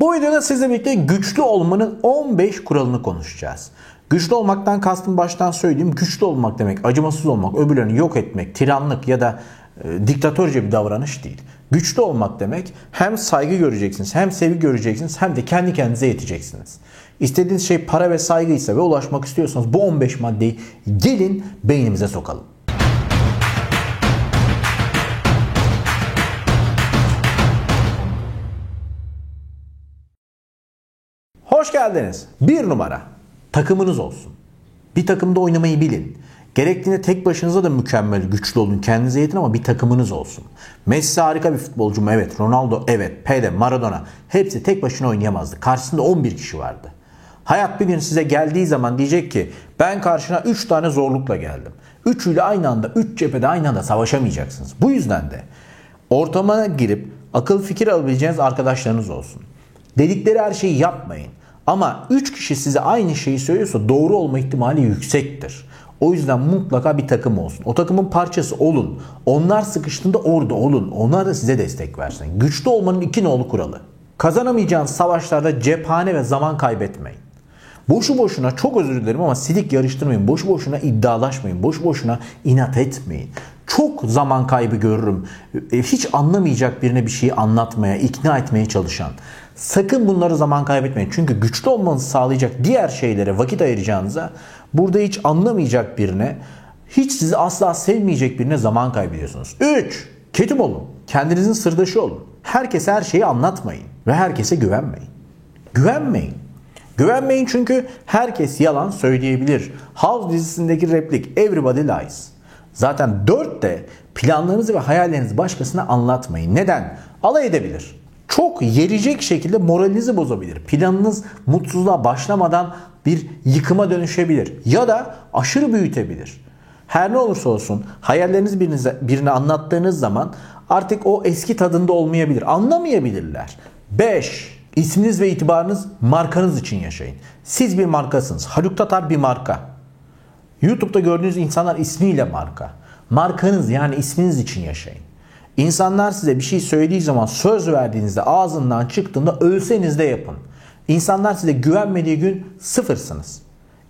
Bu videoda sizle birlikte güçlü olmanın 15 kuralını konuşacağız. Güçlü olmaktan kastım baştan söyleyeyim. Güçlü olmak demek acımasız olmak, öbürlerini yok etmek, tiranlık ya da e, diktatörce bir davranış değil. Güçlü olmak demek hem saygı göreceksiniz, hem sevgi göreceksiniz, hem de kendi kendinize yeteceksiniz. İstediğiniz şey para ve saygıysa ve ulaşmak istiyorsanız bu 15 maddeyi gelin beynimize sokalım. Hoş geldiniz. Bir numara. Takımınız olsun. Bir takımda oynamayı bilin. Gerektiğinde tek başınıza da mükemmel, güçlü olun. Kendinize yetin ama bir takımınız olsun. Messi harika bir futbolcu mu? Evet. Ronaldo evet. Pele, Maradona. Hepsi tek başına oynayamazdı. Karşısında 11 kişi vardı. Hayat bir gün size geldiği zaman diyecek ki ben karşına 3 tane zorlukla geldim. Üçüyle aynı anda, 3 üç cephede aynı anda savaşamayacaksınız. Bu yüzden de ortama girip akıl fikir alabileceğiniz arkadaşlarınız olsun. Dedikleri her şeyi yapmayın. Ama 3 kişi size aynı şeyi söylüyorsa doğru olma ihtimali yüksektir. O yüzden mutlaka bir takım olsun. O takımın parçası olun. Onlar sıkıştığında orada olun. Onlar da size destek versin. Güçlü olmanın iki nolu kuralı. Kazanamayacağınız savaşlarda cephane ve zaman kaybetmeyin. Boşu boşuna çok özür dilerim ama silik yarıştırmayın. Boşu boşuna iddialaşmayın. Boşu boşuna inat etmeyin. Çok zaman kaybı görürüm. E, hiç anlamayacak birine bir şeyi anlatmaya, ikna etmeye çalışan. Sakın bunları zaman kaybetmeyin. Çünkü güçlü olmanızı sağlayacak diğer şeylere vakit ayıracağınıza burada hiç anlamayacak birine, hiç sizi asla sevmeyecek birine zaman kaybediyorsunuz. 3. Ketum olun. Kendinizin sırdaşı olun. Herkese her şeyi anlatmayın ve herkese güvenmeyin. Güvenmeyin. Güvenmeyin çünkü herkes yalan söyleyebilir. House dizisindeki replik Everybody lies. Zaten 4 de planlarınızı ve hayallerinizi başkasına anlatmayın. Neden? Alay edebilir. Çok yerecek şekilde moralinizi bozabilir. Planınız mutsuzluğa başlamadan bir yıkıma dönüşebilir. Ya da aşırı büyütebilir. Her ne olursa olsun hayallerinizi birinize, birine anlattığınız zaman artık o eski tadında olmayabilir. Anlamayabilirler. 5. İsminiz ve itibarınız markanız için yaşayın. Siz bir markasınız. Haluk Tatar bir marka. YouTube'da gördüğünüz insanlar ismiyle marka. Markanız yani isminiz için yaşayın. İnsanlar size bir şey söylediği zaman söz verdiğinizde ağzından çıktığında ölseniz de yapın. İnsanlar size güvenmediği gün sıfırsınız.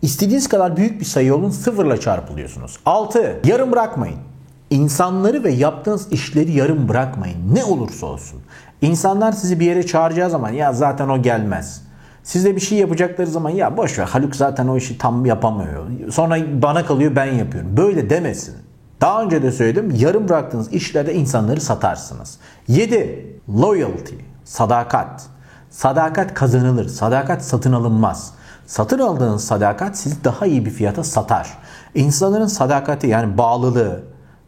İstediğiniz kadar büyük bir sayı olun sıfırla çarpılıyorsunuz. 6. Yarım bırakmayın. İnsanları ve yaptığınız işleri yarım bırakmayın. Ne olursa olsun. İnsanlar sizi bir yere çağıracağı zaman ya zaten o gelmez. Size bir şey yapacakları zaman ya boş ver Haluk zaten o işi tam yapamıyor. Sonra bana kalıyor ben yapıyorum. Böyle demesin. Daha önce de söyledim yarım bıraktığınız işlerde insanları satarsınız. 7. Loyalty. Sadakat. Sadakat kazanılır. Sadakat satın alınmaz. Satın aldığınız sadakat sizi daha iyi bir fiyata satar. İnsanların sadakati yani bağlılığı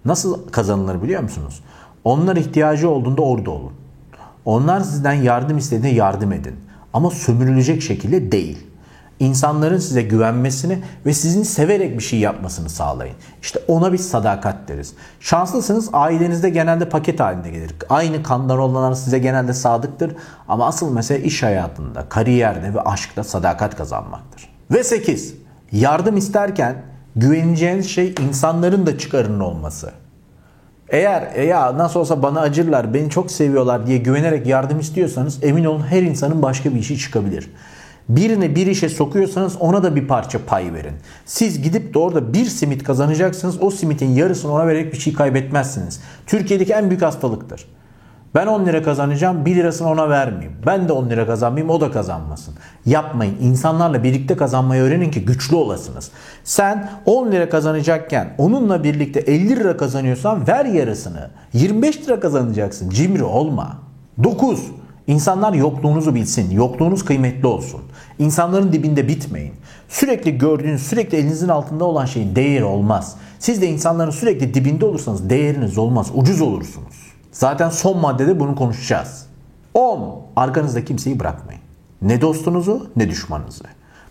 nasıl kazanılır biliyor musunuz? Onlar ihtiyacı olduğunda orada olun. Onlar sizden yardım istediğinde yardım edin. Ama sömürülecek şekilde değil. İnsanların size güvenmesini ve sizin severek bir şey yapmasını sağlayın. İşte ona bir sadakat deriz. Şanslısınız ailenizde genelde paket halinde gelir. Aynı kandan olanlar size genelde sadıktır. Ama asıl mesele iş hayatında, kariyerde ve aşkta sadakat kazanmaktır. Ve 8. Yardım isterken güveneceğiniz şey insanların da çıkarının olması. Eğer ya nasıl olsa bana acırlar, beni çok seviyorlar diye güvenerek yardım istiyorsanız emin olun her insanın başka bir işi çıkabilir. Birine bir işe sokuyorsanız ona da bir parça pay verin. Siz gidip de orada bir simit kazanacaksınız. O simitin yarısını ona vererek bir şey kaybetmezsiniz. Türkiye'deki en büyük hastalıktır. Ben 10 lira kazanacağım 1 lirasını ona vermeyeyim. Ben de 10 lira kazanmayayım o da kazanmasın. Yapmayın. İnsanlarla birlikte kazanmayı öğrenin ki güçlü olasınız. Sen 10 lira kazanacakken onunla birlikte 50 lira kazanıyorsan ver yarısını. 25 lira kazanacaksın. Cimri olma. 9. İnsanlar yokluğunuzu bilsin. Yokluğunuz kıymetli olsun. İnsanların dibinde bitmeyin. Sürekli gördüğünüz, sürekli elinizin altında olan şeyin değeri olmaz. Siz de insanların sürekli dibinde olursanız değeriniz olmaz. Ucuz olursunuz. Zaten son maddede bunu konuşacağız. 10. Arkanızda kimseyi bırakmayın. Ne dostunuzu ne düşmanınızı.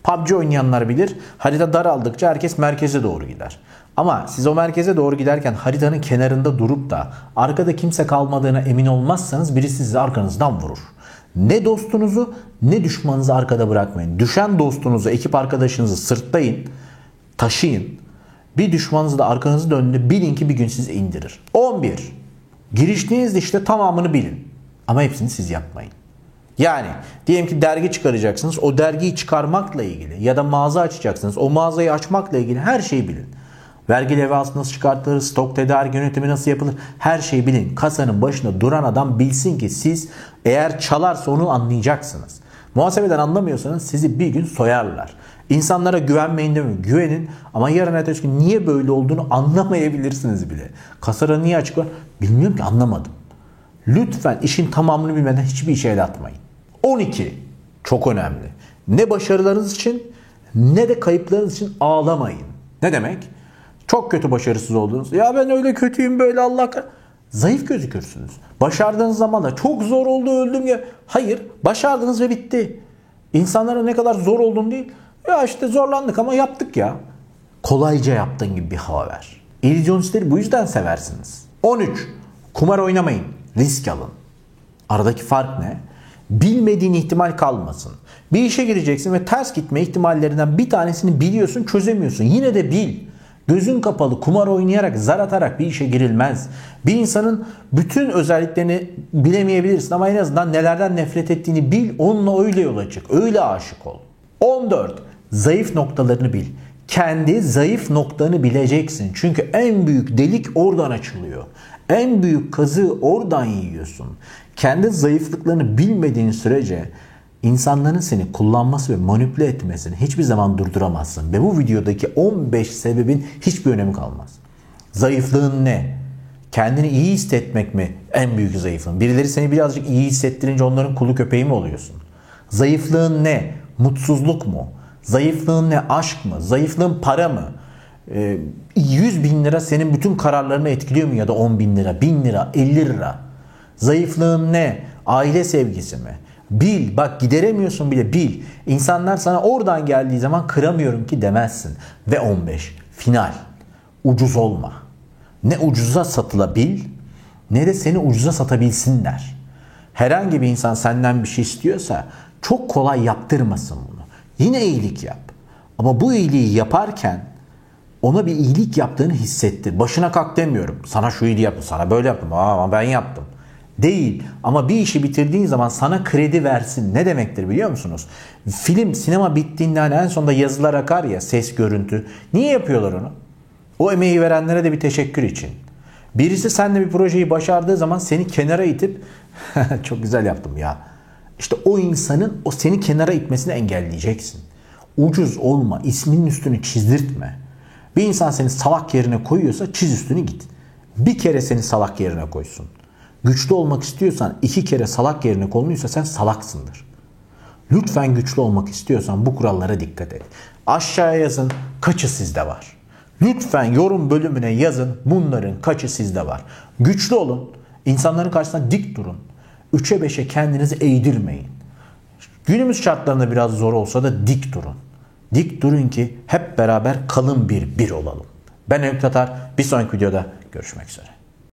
PUBG oynayanlar bilir harita daraldıkça herkes merkeze doğru gider. Ama siz o merkeze doğru giderken haritanın kenarında durup da arkada kimse kalmadığına emin olmazsanız birisi sizi arkanızdan vurur. Ne dostunuzu ne düşmanınızı arkada bırakmayın. Düşen dostunuzu, ekip arkadaşınızı sırtlayın, taşıyın. Bir düşmanınız da arkanızı döndüğünde bilin ki bir gün sizi indirir. 11. Giriştiğiniz işte tamamını bilin. Ama hepsini siz yapmayın. Yani diyelim ki dergi çıkaracaksınız. O dergiyi çıkarmakla ilgili ya da mağaza açacaksınız. O mağazayı açmakla ilgili her şeyi bilin. Vergi levhası nasıl çıkartılır, stok tedarik yönetimi nasıl yapılır her şeyi bilin. Kasanın başında duran adam bilsin ki siz eğer çalarsa onu anlayacaksınız. Muhasebeden anlamıyorsanız sizi bir gün soyarlar. İnsanlara güvenmeyin demiyorum. Güvenin ama yarın ertesi gün niye böyle olduğunu anlamayabilirsiniz bile. Kasara niye açık var? Bilmiyorum ki anlamadım. Lütfen işin tamamını bilmeden hiçbir işe el atmayın. 12. Çok önemli. Ne başarılarınız için ne de kayıplarınız için ağlamayın. Ne demek? Çok kötü başarısız oldunuz. Ya ben öyle kötüyüm böyle Allah Zayıf gözükürsünüz. Başardığınız zaman da çok zor oldu öldüm ya. Hayır başardınız ve bitti. İnsanlara ne kadar zor olduğunu değil. Ya işte zorlandık ama yaptık ya. Kolayca yaptığın gibi bir hava ver. İllüzyonistleri bu yüzden seversiniz. 13. Kumar oynamayın. Risk alın. Aradaki fark ne? Bilmediğin ihtimal kalmasın. Bir işe gireceksin ve ters gitme ihtimallerinden bir tanesini biliyorsun çözemiyorsun. Yine de bil. Gözün kapalı kumar oynayarak zar atarak bir işe girilmez. Bir insanın bütün özelliklerini bilemeyebilirsin ama en azından nelerden nefret ettiğini bil. Onunla öyle yola çık. Öyle aşık ol. 14. Zayıf noktalarını bil. Kendi zayıf noktanı bileceksin. Çünkü en büyük delik oradan açılıyor. En büyük kazığı oradan yiyorsun. Kendi zayıflıklarını bilmediğin sürece insanların seni kullanması ve manipüle etmesini hiçbir zaman durduramazsın. Ve bu videodaki 15 sebebin hiçbir önemi kalmaz. Zayıflığın ne? Kendini iyi hissetmek mi en büyük zayıflığın? Birileri seni birazcık iyi hissettirince onların kulu köpeği mi oluyorsun? Zayıflığın ne? Mutsuzluk mu? Zayıflığın ne? Aşk mı? Zayıflığın para mı? Ee, 100 bin lira senin bütün kararlarını etkiliyor mu ya da 10 bin lira, 1000 lira, 50 lira? Zayıflığın ne? Aile sevgisi mi? Bil, bak gideremiyorsun bile bil. İnsanlar sana oradan geldiği zaman kıramıyorum ki demezsin. Ve 15. Final. Ucuz olma. Ne ucuza satılabil ne de seni ucuza satabilsinler. Herhangi bir insan senden bir şey istiyorsa çok kolay yaptırmasın bunu. Yine iyilik yap. Ama bu iyiliği yaparken ona bir iyilik yaptığını hissettir. Başına kalk demiyorum. Sana şu iyiliği yaptım, sana böyle yaptım. Aa, ben yaptım. Değil. Ama bir işi bitirdiğin zaman sana kredi versin. Ne demektir biliyor musunuz? Film, sinema bittiğinde hani en sonunda yazılar akar ya, ses, görüntü. Niye yapıyorlar onu? O emeği verenlere de bir teşekkür için. Birisi seninle bir projeyi başardığı zaman seni kenara itip çok güzel yaptım ya. İşte o insanın o seni kenara itmesini engelleyeceksin. Ucuz olma, isminin üstünü çizdirtme. Bir insan seni salak yerine koyuyorsa çiz üstünü git. Bir kere seni salak yerine koysun. Güçlü olmak istiyorsan iki kere salak yerine konuluysa sen salaksındır. Lütfen güçlü olmak istiyorsan bu kurallara dikkat et. Aşağıya yazın kaçı sizde var. Lütfen yorum bölümüne yazın bunların kaçı sizde var. Güçlü olun. İnsanların karşısında dik durun. 3'e 5'e kendinizi eğdirmeyin. Günümüz şartlarında biraz zor olsa da dik durun. Dik durun ki hep beraber kalın bir bir olalım. Ben Öykü Tatar. Bir sonraki videoda görüşmek üzere.